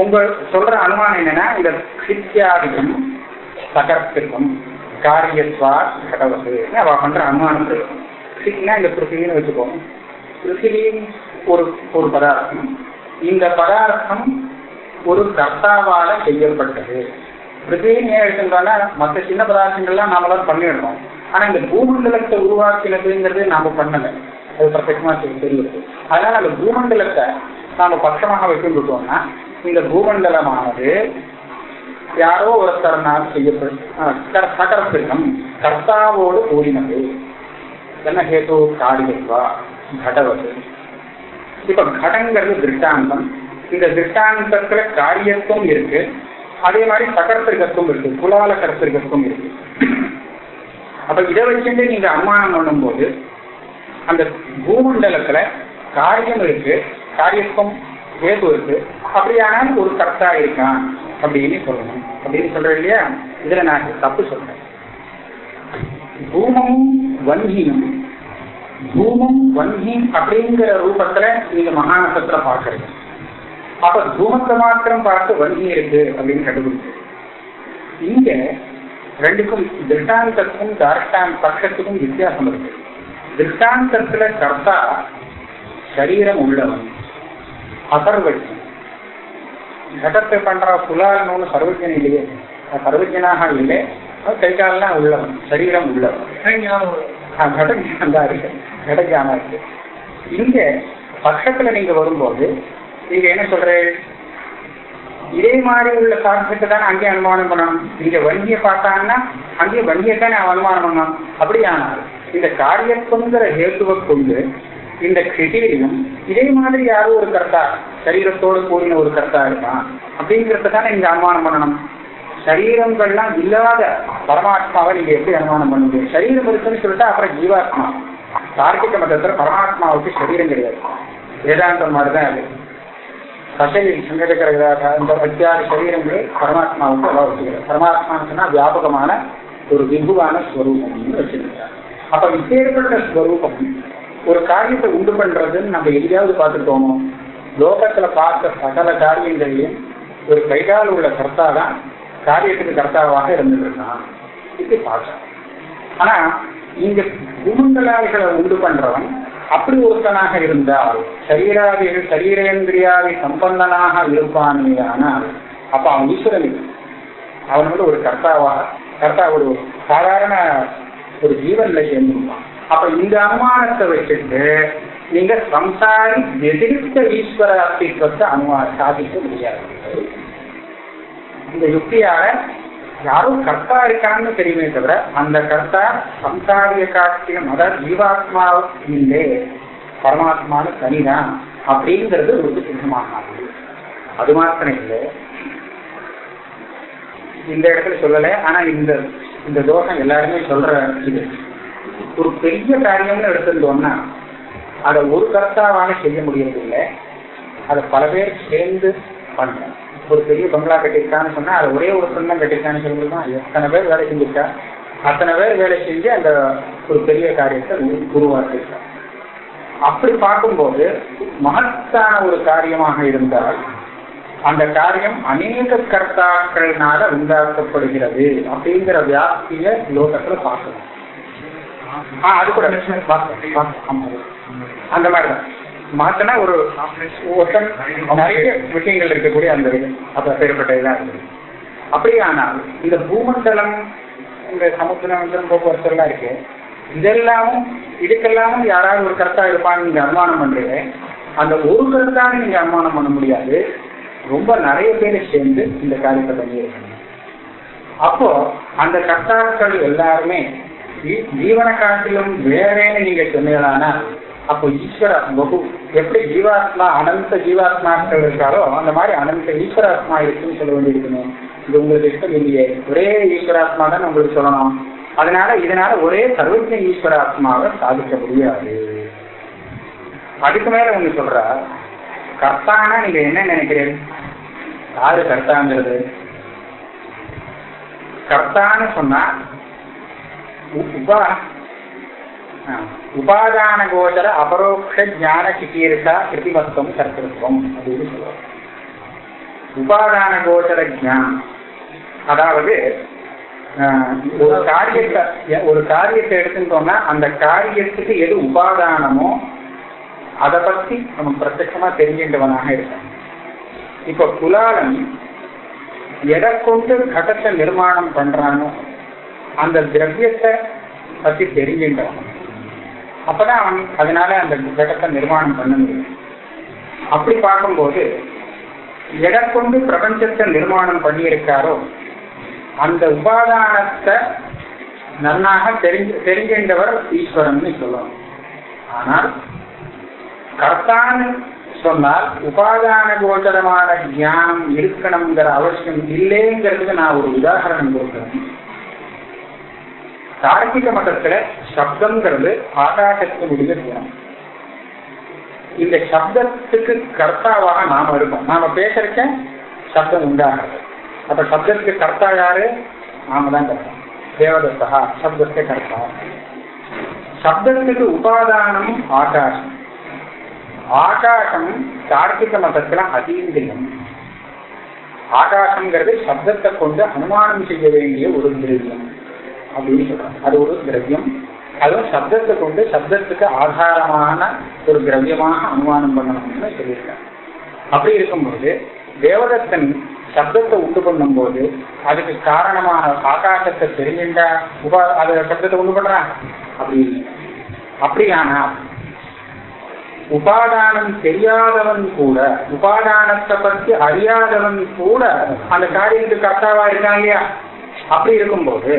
உங்க சொல்ற அனுமானம் என்னன்னா இந்த சித்தியாதிகம் சகர்த்திருக்கும் காரியத்வா கடவுள். அவ பண்ற அனுமானம் சிக்னா இந்த பிருத்திவின்னு வச்சுக்கோங்க பிருத்திவி ஒரு ஒரு பதார்த்தம். இந்த பதார்த்தம் ஒரு கர்த்தாவால செய்யப்பட்டது. பிருத்திவின்னு ஏன் எடுத்துட்டோம்னா மற்ற சின்ன பதார்த்தங்கள்லாம் நாமளாம் பண்ணிடுறோம் ஆனா இந்த பூமண்டலத்தை உருவாக்கினதுங்கிறது நாம பண்ணல. அது பிரத்யமா தெரியுது. அதனால அந்த பூமண்டலத்தை நாம பட்சமாக வைக்கின்றோம்னா இந்த பூமண்டலமானது யாரோ ஒருத்தரனால் செய்யப்படும் சகரப்பிரகம் கர்த்தாவோடு கூடினது. என்ன ஹேது? காரியத்வா கடவது இப்ப கடங்கிறது திருஷ்டாந்தம். இந்த திருஷ்டாந்தத்துல காரியத்தும் இருக்கு. அதே மாதிரி சகர்த்திருக்கத்தும் இருக்கு. குலால கர்த்திருக்கத்தும் இருக்கு. அப்ப இதை வச்சுட்டு நீங்க அனுமானம் பண்ணும்போது அந்த பூமண்டலத்துல காரியம் இருக்கு காரியத்துவம் ஹேது இருக்கு. அப்படியானால் ஒரு கர்த்தா இருக்கான் அப்படின்னு சொல்லணும். அப்படின்னு சொல்றேன் இல்லையா? இதுல நான் தப்பு சொல்றேன். பூமமும் வன்கியும் பூமம் வன்கி அப்படிங்கிற ரூபத்துல நீங்க மகாநசத்துல பாக்குறீங்க அப்ப தூமத்தை மாத்திரம் பார்த்து வன்கி இருக்கு அப்படின்னு கண்டுபிடிச்சு. இங்க ரெண்டுக்கும் திருஷ்டாந்தத்துக்கும் தார்ஷ்டான் பட்சத்துக்கும் வித்தியாசம் இருக்கு. திருஷ்டாந்தத்துல கர்த்தா சரீரம் உள்ளவன். அசர்வஜன் கடத்தை பண்ற புலாலன்னு சர்வஜன் இல்லையே. சர்வஜனாக இல்லை. கை காலெல்லாம் உள்ளவன் சரீரம் உள்ளவன். கடஞானம் தான் இருக்கு. இருக்கு. இங்க பக்கத்துல நீங்க வரும்போது நீங்க என்ன சொல்ற? இதே மாதிரி உள்ள சாட்சியத்தை தானே அங்கேயே அனுமானம் பண்ணணும். இங்க வண்டியை பார்த்தாங்கன்னா அங்கேயே வங்கியை தானே அனுமானம் பண்ணணும். அப்படியானால் இந்த காரியத்துங்கிற ஹேத்துவை கொண்டு இந்த கிருதியிலும் இதே மாதிரி யாரோ ஒரு கர்த்தா சரீரத்தோடு கூடின ஒரு கர்த்தா இருக்கான் அப்படிங்கிறத தானே இங்க அனுமானம் பண்ணணும். சரீரங்கள்லாம் இல்லாத பரமாத்மாவை நீங்க எப்படி அனுமானம் பண்ண முடியும்? சரீரம் இருக்குன்னு சொல்லிட்டா அப்புறம் ஜீவாத்மா. தார்க்கிக மதத்துல பரமாத்மாவுக்கு சரீரம் கிடையாது. வேதாந்தம் மாதிரிதான் அது. கசையில் சங்கடகரதாக இந்த அத்தியாத சரீரங்களே பரமாத்மாவுக்கு அவ்வளவு வச்சுக்கிறார். பரமாத்மான்னு சொன்னா வியாபகமான ஒரு விபுவான ஸ்வரூபம் வச்சிருக்கிறார். அப்ப இப்பேற்பட்ட ஸ்வரூபம் ஒரு காரியத்தை உண்டு பண்றதுன்னு நம்ம எதையாவது பார்த்துட்டோமோ லோகத்துல பார்த்த சகல காரியங்களையும் ஒரு கைகால் உள்ள கர்த்தா தான் காரியத்துக்கு கர்த்தாவாக இருந்துருக்கான். இது பார்க்கலாம். ஆனா இங்க பூமண்டலாதிகளை உண்டு பண்றவன் அப்படி ஒருத்தனாக இருந்தால் சரீராதிகள் சரீரேந்திரியாதி சம்பந்தனாக இருப்பானே ஆனால் அப்ப அவன் ஈஸ்வரன் அவன் வந்து ஒரு கர்த்தாவாக கர்த்தா ஒரு சாதாரண ஒரு ஜீவன்ல சேர்ந்துருப்பான். அப்ப இந்த அனுமானத்தை வச்சுட்டு நீங்க சம்சாரி எதிர்த்த ஈஸ்வர அஸ்தித்வத்தை அனுமா சாதிக்க முடியாது. இந்த யுக்தியால யாரும் கர்த்தா இருக்கான்னு தெரியுமே தவிர அந்த கர்த்தா சம்சாரிய காட்சியம் அதாவது ஜீவாத்மா இல்லை. பரமாத்மானு தனிதான் அப்படிங்கிறது ஒரு சின்னமாகாது அது மாத்திரம் இல்லை. இந்த இடத்துல சொல்லல. ஆனா இந்த இந்த தோஷம் எல்லாருமே சொல்ற இது. ஒரு பெரிய காரியம்னு எடுத்திருந்தோம்னா அதை ஒரு கர்த்தாவால செய்ய முடியறதில்லை. அதை பல பேர் சேர்ந்து பண்ணணும் ஒரு பெரிய பங்களா கட்டியிருக்கான்னு சொன்னா அது ஒரே ஒரு சொந்தம் கட்டியிருக்கான்னு சொல்லும்போது எத்தனை பேர் வேலை செஞ்சிருக்கா? அத்தனை பேர் வேலை செஞ்சு அந்த ஒரு பெரிய காரியத்தை உருவாக்கியிருக்கா? அப்படி பார்க்கும்போது மகத்தான ஒரு காரியமாக இருந்தால் அந்த காரியம் அநேக கர்த்தாக்கள்னால உண்டாக்கப்படுகிறது அப்படிங்கிற வியாப்திய லோகத்துல பார்க்கணும். அது கூட ஆமா. அந்த மாதிரிதான் மாத்தனா ஒரு ஒருத்தன் நிறைய விஷயங்கள் இருக்கக்கூடிய அந்த அப்ப பேர்பட்ட இதா இருக்குது அப்படியானால் இந்த பூமண்டலம் இந்த சமுத்திரம் போக்குவரத்து எல்லாம் இருக்கு. இதெல்லாமும் இதுக்கெல்லாமும் யாராவது ஒரு கருத்தா இருப்பான்னு நீங்க அனுமானம் பண்றீங்க. அந்த ஒரு கருத்தான நீங்க அனுமானம் பண்ண முடியாது. ரொம்ப நிறைய பேர் சேர்ந்து இந்த காரியத்தை பண்ணியிருக்காங்க. அப்போ அந்த கர்த்தாக்கள் எல்லாருமே ஜீவன காட்டிலும் வேறேன்னு நீங்க சொன்னீங்களானா அப்போ ஈஸ்வர பகு எப்படி ஜீவாத்மா அனந்த ஜீவாத்மாக்கள் இருக்காரோ அந்த மாதிரி அனந்த ஈஸ்வராத்மா இருக்குன்னு சொல்ல வேண்டியிருக்கணும் இது உங்களுக்கு இஷ்டம் இல்லையே. ஒரே ஈஸ்வராத்மா தான் உங்களுக்கு சொல்லணும். அதனால இதனால ஒரே சர்வஜ ஈஸ்வராத்மாவை சாதிக்க முடியாது. அதுக்கு மேல ஒண்ணு சொல்றா கர்த்தானா நீங்க என்ன நினைக்கிறீங்க? யாரு கர்த்தாங்கிறது? கர்த்தான்னு சொன்னா உபா ஆ, உபாதான கோச்சர அபரோக்ஷ ஞான சிகீர்ஷா கிருதிமத்துவம் கர்த்தத்துவம் அப்படின்னு சொல்லுவாங்க உபாதான கோச்சர ஜானம் அதாவது ஒரு காரியத்தை ஒரு காரியத்தை எடுத்துட்டோம்னா அந்த காரியத்துக்கு எது உபாதானமோ அதை பத்தி நம்ம பிரத்யமா தெரிஞ்சின்றவனாக இருக்கான் இப்ப குலாலன் எதை கொண்டு கடத்தை நிர்மாணம் பண்றானோ அந்த திரவியத்தை பத்தி தெரிஞ்சின்றவன் அப்பதான் அவன் அதனால அந்த கடத்தை நிர்மாணம் பண்ண முடியும். அப்படி பார்க்கும்போது எடை கொண்டு பிரபஞ்சத்தை நிர்மாணம் பண்ணியிருக்காரோ அந்த உபாதானத்தை நன்னாக தெரிஞ்சு தெரிஞ்சின்றவர் ஈஸ்வரன் சொல்லணும் ஆனால் கர்த்தான்னு சொன்னால் உபாதான கோச்சரமான ஞானம் இருக்கணுங்கிற அவசியம் இல்லைங்கிறதுக்கு நான் ஒரு உதாரணம் கொடுக்குறேன். தார்க்கிக மதத்துல சப்தம்ங்கிறது ஆகாசத்தினுடைய குணம் இந்த சப்தத்துக்கு கர்த்தாவாக நாம இருக்கோம். நாம பேசுறக்க சப்தம் உண்டாகிறது. அப்ப சப்தத்துக்கு கர்த்தா யாரு? நாம தான் கர்த்தா. தேவதத்தா சப்தத்தை கர்த்தா. சப்தத்துக்கு உபாதானம் ஆகாசம். ஆகாசம் தார்க்கிக மதத்துல அதீந்திரியம் ஆகாசம்ங்கிறது சப்தத்தை கொண்டு அனுமானம் செய்ய வேண்டிய ஒரு திரியம். அப்படின்னு சொல்றாங்க. அது ஒரு திரவியம். அதுவும் சப்தத்தை கொண்டு சப்தத்துக்கு ஆதாரமான ஒரு திரவியமாக அனுமானம் பண்ணணும்னு சொல்லியிருக்காங்க. அப்படி இருக்கும்போது தேவதத்தன் சப்தத்தை உண்டு பண்ணும்போது அதுக்கு காரணமான ஆகாசத்தை தெரிஞ்சுட்டா உபா அது சப்தத்தை உண்டு பண்றான் அப்படின்னு அப்படியானா உபாதானம் தெரியாதவன் கூட உபாதானத்தை பத்தி அறியாதவன் கூட அந்த காரியத்துக்கு கர்த்தாவா இருக்கான் இல்லையா? அப்படி இருக்கும்போது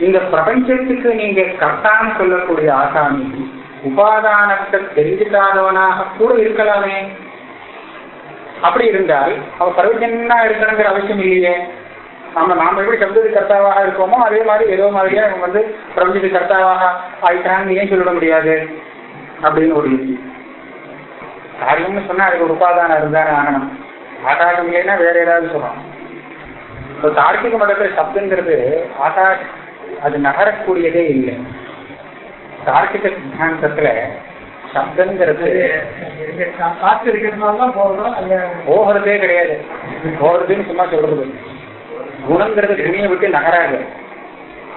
இந்த பிரபஞ்சத்துக்கு நீங்க கர்த்தான்னு சொல்லக்கூடிய ஆசாமி உபாதானத்தை தெரிஞ்சுக்காதவனாக கூட இருக்கலாமே. அப்படி இருந்தால் அவன் சர்வஜனா இருக்கணுங்கிற அவசியம் இல்லையே. நம்ம நாம எப்படி சப்தத்துக்கு கர்த்தாவாக இருக்கோமோ அதே மாதிரி ஏதோ மாதிரியா அவங்க வந்து பிரபஞ்சத்துக்கு கர்த்தாவாக ஆயிட்டான்னு ஏன் சொல்லிட முடியாது? அப்படின்னு ஒரு காரியம்னு சொன்னா அதுக்கு ஒரு உபாதானம் இருந்தானே ஆகணும். ஆகாசம் இல்லைன்னா வேற ஏதாவது சொல்லணும். இப்போ தார்க்கிக மதத்துல சப்தங்கிறது ஆகாஷ் அது நகரக்கூடியதே இல்லை. தார்க்கிக சித்தாந்தத்துல சப்தங்கிறது காத்து இருக்கிறதுனால போகிறதே கிடையாது. போகிறதுன்னு சும்மா சொல்றது. குணங்கிறது துணியை விட்டு நகராது.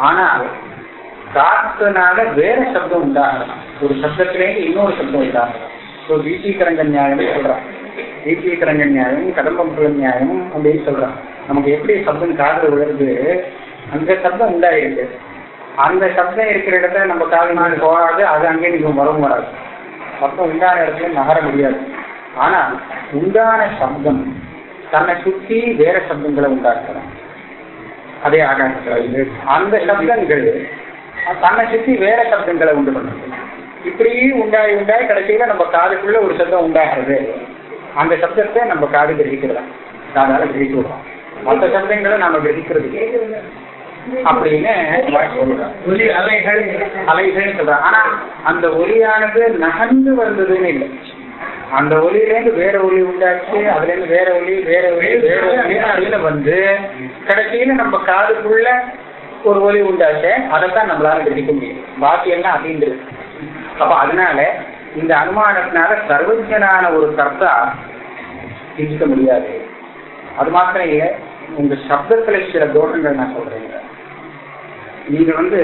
ஆனால் காத்துனால வேற சப்தம் உண்டாகலாம். ஒரு சப்தத்திலேருந்து இன்னொரு சப்தம் உண்டாகலாம். ஸோ வீட்டீகரங்க நியாயம் சொல்றான். வீட்டீகரங்க நியாயம் கடம்பம் நியாயம் அப்படின்னு சொல்றான். நமக்கு எப்படி சப்தம் காதுல விழுது? அந்த சப்தம் உண்டாயிருக்கு. அந்த சப்தம் இருக்கிற இடத்துல நம்ம காது போகாது அது அங்கே நீங்க வரவும் வராது. சப்தம் உண்டான இடத்துல நகர முடியாது. ஆனா உண்டான சப்தம் தன்னை சுற்றி வேற சப்தங்களை உண்டாக்கலாம் அதே ஆகாசத்தில் அந்த சப்தங்கள் தன்னை சுற்றி வேற சப்தங்களை உண்டு பண்ணுறது இப்படி உண்டாய் உண்டாய் கடைசியில நம்ம காதுக்குள்ள ஒரு சப்தம் உண்டாகிறது. அந்த சப்தத்தை நம்ம காது கிரகிக்கிறதா? காதால கிரகிக்கிறோம். மற்ற சப்தங்களை நாம கிரகிக்கிறது இல்லை. அப்படின்னு ஒலி அலைகள் சொல்றாங்க ஆனா அந்த ஒலியானது நகர்ந்து வந்ததுன்னு இல்லை. அந்த ஒலியிலேருந்து வேற ஒலி உண்டாச்சு அதுல இருந்து வேற ஒலி வேற ஒலி வேற ஒலி அதுல வந்து கடைசியில நம்ம காதுக்குள்ள ஒரு ஒலி உண்டாச்சு அதைத்தான் நம்மளால கிரகிக்க முடியும். பாக்கி எல்லாம் அப்படின்றது. அப்ப அதனால இந்த அனுமானத்தினால சர்வஜனான ஒரு கர்த்தா சிந்திக்க முடியாது. அது மாத்திரம் இல்லை. உங்க சப்தத்துல சில தோஷங்கள் நான் சொல்றேங்க நீங்க வந்து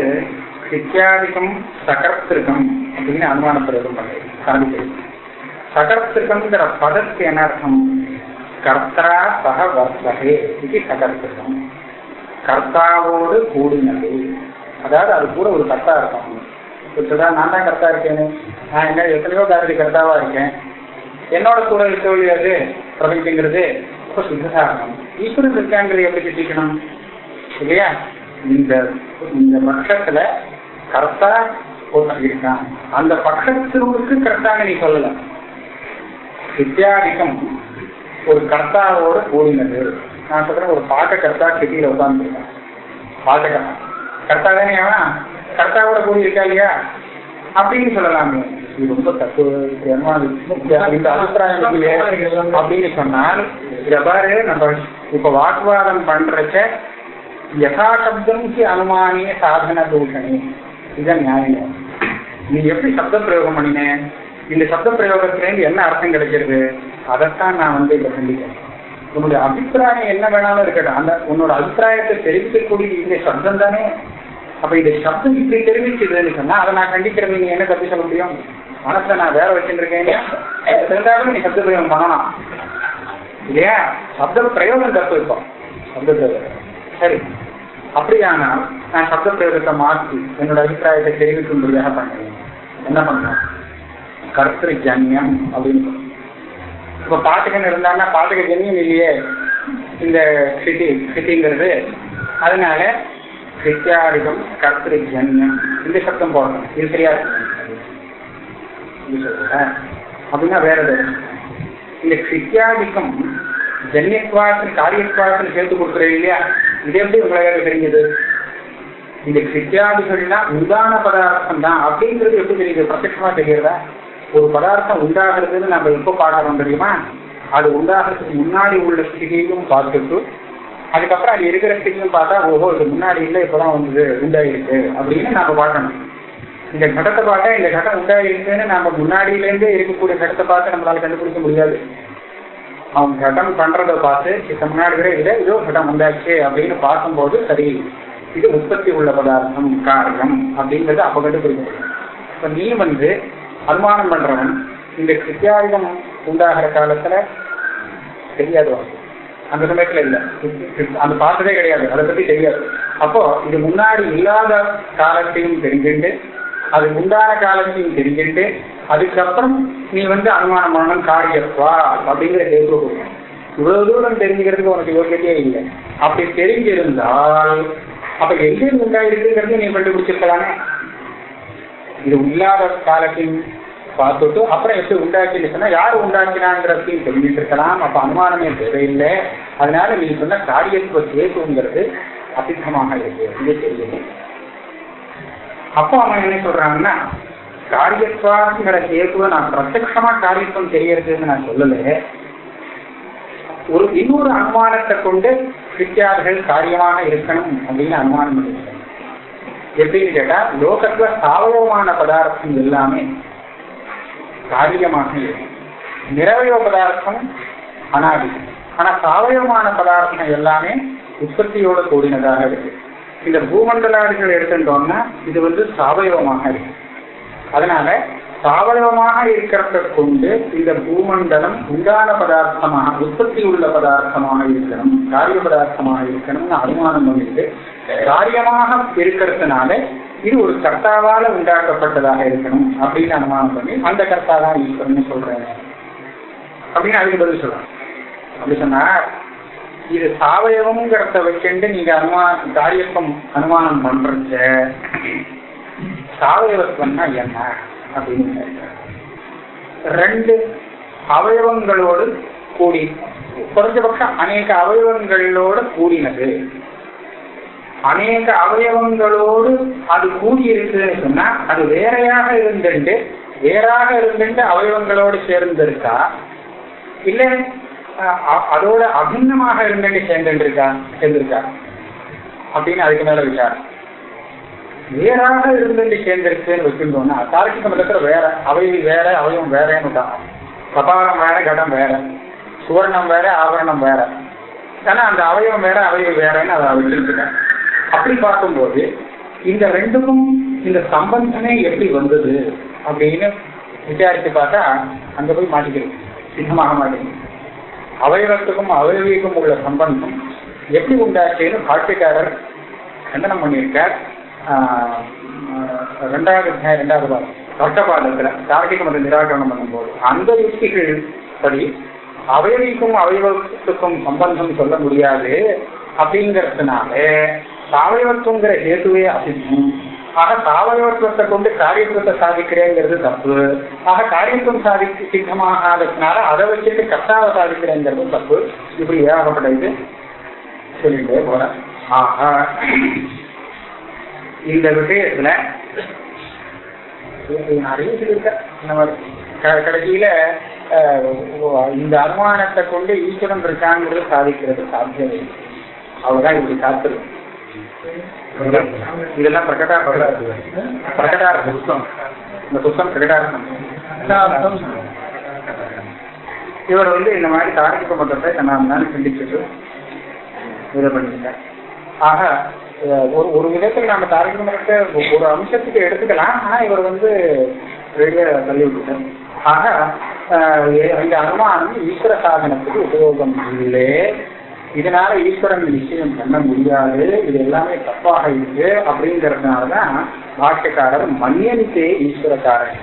சித்தியாதிக்கம் சகர்த்திருக்கம் அப்படின்னு அனுமான பிரயோகம் பண்றீங்க சாதிக்கிறீங்க சகர்த்திருக்கம்ங்கிற பதத்துக்கு என்ன அர்த்தம்? கர்த்தா சக வர்த்தகே இது சகர்த்திருக்கம் கர்த்தாவோடு கூடினது. அதாவது அது கூட ஒரு கர்த்தா இருக்கும் இப்படிதான் நான் தான் கர்த்தா இருக்கேன்னு நான் என்ன எத்தனையோ காரதி கர்த்தாவா இருக்கேன். என்னோட கூட இருக்க அது? பிரபஞ்சங்கிறது அப்ப சுத்தசாரணம் ஈஸ்வரன் இருக்காங்கிறத எப்படி சிந்திக்கணும் இல்லையா? இந்த இந்த பட்சத்துல கரெக்டா ஒருத்தன் இருக்கான் அந்த பட்சத்திற்கு கரெக்டாக நீ சொல்லல. வித்தியாதிக்கம் ஒரு கர்த்தாவோட கூடினது. நான் சொல்றேன் ஒரு பாக்க கர்த்தா கிட்டியில உட்கார்ந்துருக்கான். பாக்க கர்த்தா கர்த்தா தானே அவன்? கர்த்தாவோட கூடி இருக்கா இல்லையா? அப்படின்னு சொல்லலாமே. இது ரொம்ப தப்பு இது இந்த அபிப்பிராயம் அப்படின்னு சொன்னால் இத நம்ம இப்ப வாக்குவாதம் பண்றச்ச யதாசப்தம்க்கு அனுமானிய சாதன தூஷணி. இதுதான் நியாயம். நீ எப்படி சப்த பிரயோகம் பண்ணினேன் இந்த சப்த பிரயோகத்திலேருந்து என்ன அர்த்தம் கிடைக்கிறது? அதைத்தான் நான் வந்து இப்ப கண்டிக்கிறேன் உன்னுடைய அபிப்பிராயம் என்ன வேணாலும் இருக்கட்டும். அந்த உன்னோட அபிப்பிராயத்தை தெரிவிக்கக்கூடிய இந்த சப்தம் தானே. அப்ப இந்த சப்தம் இப்படி தெரிவிச்சதுன்னு சொன்னா அதை நான் கண்டிக்கிறேன். நீங்க என்ன தப்பி சொல்ல முடியும்? மனசுல நான் வேற வச்சுருக்கேன் தெரிஞ்சாலும் நீ சப்த பிரயோகம் பண்ணலாம். இல்லையா? சப்த பிரயோகம் தப்பு இப்போ. சப்த பிரயோகம் சரி. அப்படியானா நான் சப்த பிரயோகத்தை மாற்றி என்னோட அபிப்பிராயத்தை தெரிவிக்கும்படியாக பண்றேன். என்ன பண்றேன்? கர்த்திரு ஜன்யம் அப்படின்னு இப்ப பாட்டுக்கன்னு இருந்தாங்கன்னா பாட்டுக்கு ஜன்யம் இல்லையே. இந்த சிட்டி சிட்டிங்கிறது. அதனால கிருத்தியாரிகம் கர்த்திரு ஜன்யம். இந்த சப்தம் போடணும். இது சரியா இருக்கும் அப்படின்னா வேற எது இந்த சித்தியாதிக்கம் ஜன்யத்வாசன் காரியத்வாசன் சேர்த்து கொடுக்குறேன் இல்லையா? இது எப்படி உங்களுக்கு தெரிஞ்சது? இந்த சித்தியாதிகள்னா உண்டான பதார்த்தம் தான் அப்படிங்கிறது எப்படி தெரியுது? பிரத்யமா தெரியுதா ஒரு பதார்த்தம் உண்டாகிறதுன்னு நம்ம எப்போ பார்க்கறோம் தெரியுமா? அது உண்டாகிறதுக்கு முன்னாடி உள்ள ஸ்திதியும் பார்த்துட்டு அதுக்கப்புறம் அது இருக்கிற ஸ்திதியும் பார்த்தா ஓஹோ இது முன்னாடி இல்லை இப்பதான் வந்து உண்டாயிருக்கு அப்படின்னு நாம பார்க்கணும். இந்த கடத்தை பார்த்தா இந்த கட்டம் உண்டாயிருக்குன்னு நம்ம முன்னாடியிலேருந்தே இருக்கக்கூடிய கடத்தை பார்த்து நம்மளால கண்டுபிடிக்க முடியாது. அவன் கட்டம் பண்றதை பார்த்து இதுக்கு முன்னாடி கூட இல்லை இதோ கட்டம் உண்டாச்சு அப்படின்னு பார்க்கும்போது சரி இது உற்பத்தி உள்ள பதார்த்தம் காரணம் அப்படிங்கிறது அப்ப கண்டுபிடிக்க முடியும் இப்ப நீ வந்து அனுமானம் பண்றவன் இந்த கிருத்தியாயுதம் உண்டாகிற காலத்துல தெரியாது அந்த சமயத்துல இல்ல. அந்த பார்த்ததே கிடையாது. அதை பத்தி தெரியாது. அப்போ இது முன்னாடி இல்லாத காலத்தையும் தெரிஞ்சுட்டு அது உண்டான காலத்தையும் தெரிஞ்சுட்டு அதுக்கப்புறம் நீ வந்து அனுமானம் பண்ணணும் காரியப்பா அப்படிங்கிற கேள்வி இவ்வளவு தூரம் தெரிஞ்சுக்கிறதுக்கு உனக்கு யோகியத்தையே இல்லை. அப்படி தெரிஞ்சிருந்தால் அப்ப எங்கிருந்து உண்டாயிருக்குங்கிறது நீ கண்டுபிடிச்சிருக்கலாமே. இது இல்லாத காலத்தையும் பார்த்துட்டு அப்புறம் எப்படி உண்டாக்கின்னு சொன்னா யார் உண்டாக்கினாங்கிறதையும் தெரிஞ்சுட்டு இருக்கலாம் அப்ப அனுமானமே தேவையில்லை. அதனால நீ சொன்ன காரியத்துவ கேட்டுங்கிறது அசித்தமாக இருக்கு. இது தெரியும் அப்போ அவன் என்ன சொல்றாங்கன்னா காரியத்வாங்கிற கேத்துவ நான் பிரத்யமா காரியத்துவம் தெரியறதுன்னு நான் சொல்லல. ஒரு இன்னொரு அனுமானத்தை கொண்டு கிறிஸ்தியார்கள் காரியமாக இருக்கணும் அப்படின்னு அனுமானம் பண்ணிருக்கேன் எப்படின்னு கேட்டா லோகத்துல சாவகமான பதார்த்தம் எல்லாமே காரியமாக இருக்கும். நிறவயோ பதார்த்தம் அனாதி. ஆனா சாவயமான பதார்த்தம் எல்லாமே உற்பத்தியோட கூடினதாக இருக்கு. இந்த பூமண்டலாடுகள் எடுத்துட்டோம்னா இது வந்து சாவயவமாக இருக்கு. அதனால சாவயவமாக இருக்கிறத கொண்டு இந்த பூமண்டலம் உண்டான பதார்த்தமாக உற்பத்தி உள்ள பதார்த்தமாக இருக்கணும் காரிய பதார்த்தமாக இருக்கணும்னு அனுமானம் பண்ணிட்டு காரியமாக இருக்கிறதுனால இது ஒரு கர்த்தாவால உண்டாக்கப்பட்டதாக இருக்கணும் அப்படின்னு அனுமானம் பண்ணி அந்த கர்த்தா தான் ஈஸ்வரன் சொல்றேன் அப்படின்னு அதுக்கு பதில் சொல்றேன் அப்படி சொன்னா இது சாவயவம்ங்கிறத வச்சுட்டு நீங்க அனுமான காரியத்துவம் அனுமானம் பண்றீங்க. சாவயவத்துவம்னா என்ன அப்படின்னு ரெண்டு அவயவங்களோடு கூடி குறைஞ்சபட்சம் அநேக அவயவங்களோடு கூடினது. அநேக அவயவங்களோடு அது கூடி இருக்குதுன்னு சொன்னா அது வேறையாக இருந்துட்டு வேறாக இருந்துட்டு அவயவங்களோடு சேர்ந்திருக்கா? இல்லை. அதோட அபிண்ணமாக இருந்துட்டு சேர்ந்துட்டு இருக்கா சேர்ந்திருக்கா அப்படின்னு அதுக்கு மேல விசாரம். வேறாக இருந்துட்டு சேர்ந்திருக்குன்னு வச்சுருந்தோம்னா தார்க்கிக மதத்துல வேற அவை வேற அவையும் வேறேன்னு தான் கபாலம் வேற கடம் வேற. சுவர்ணம் வேற ஆபரணம் வேற. ஆனா அந்த அவயவம் வேற அவயவம் வேறன்னு அதை வச்சிருக்கேன் அப்படி பார்க்கும்போது இந்த ரெண்டுக்கும் இந்த சம்பந்தமே எப்படி வந்தது அப்படின்னு விசாரிச்சு பார்த்தா அங்க போய் மாட்டிக்கிறேன் சித்தமாக மாட்டேங்குது அவயவத்துக்கும் அவயவிக்கும் உள்ள சம்பந்தம் எப்படி உண்டாச்சுன்னு பாட்டுக்காரர் கண்டனம் பண்ணியிருக்கார். ரெண்டாவது அத்தியாயம் ரெண்டாவது பாடம் வர்த்தபாதத்துல தார்க்கிக மத நிராகரணம் பண்ணும்போது அந்த யுக்திகள் படி அவயவிக்கும் அவயவத்துக்கும் சம்பந்தம் சொல்ல முடியாது அப்படிங்கிறதுனால சாவயவத்துவங்கிற ஹேதுவே அசித்தம் ஆக சாவயவத்துவத்தை கொண்டு காரியத்துவத்தை சாதிக்கிறேங்கிறது தப்பு. ஆக காரியத்துவம் சாதி சித்தமாகாததுனால அதை வச்சுட்டு கர்த்தாவை சாதிக்கிறேங்கிறது தப்பு. இப்படி ஏகப்பட்ட இது சொல்லிட்டே போறேன். ஆக இந்த விஷயத்துல நிறைய சொல்லியிருக்க நம்ம க- கடைசியில இந்த அனுமானத்தை கொண்டு ஈஸ்வரன் இருக்காங்கிறது சாதிக்கிறது சாத்தியம். இல்லை அவர்தான் இப்படி காத்துரு இதெல்லாம் பிரகடா பிரகடார்த்தம் இந்த புத்தகம் பிரகடார்த்தம். இவர் வந்து இந்த மாதிரி தாரகிக மதத்தை நான் சிந்திச்சுட்டு இது பண்ணிட்டார் ஆக ஒரு ஒரு விதத்தில் நம்ம தாரகிக மதத்தை ஒரு அம்சத்துக்கு எடுத்துக்கலாம். ஆனா இவர் வந்து வெளியே தள்ளி விட்டுட்டார். ஆக இந்த அனுமானம் ஈஸ்வர சாதனத்துக்கு உபயோகம் இல்லை. இதனால ஈஸ்வரன் நிச்சயம் பண்ண முடியாது. இது எல்லாமே தப்பாக இருக்கு. அப்படிங்கறதுனாலதான் பாஷ்யக்காரர் மன்னியனுக்கே ஈஸ்வரக்காரன்.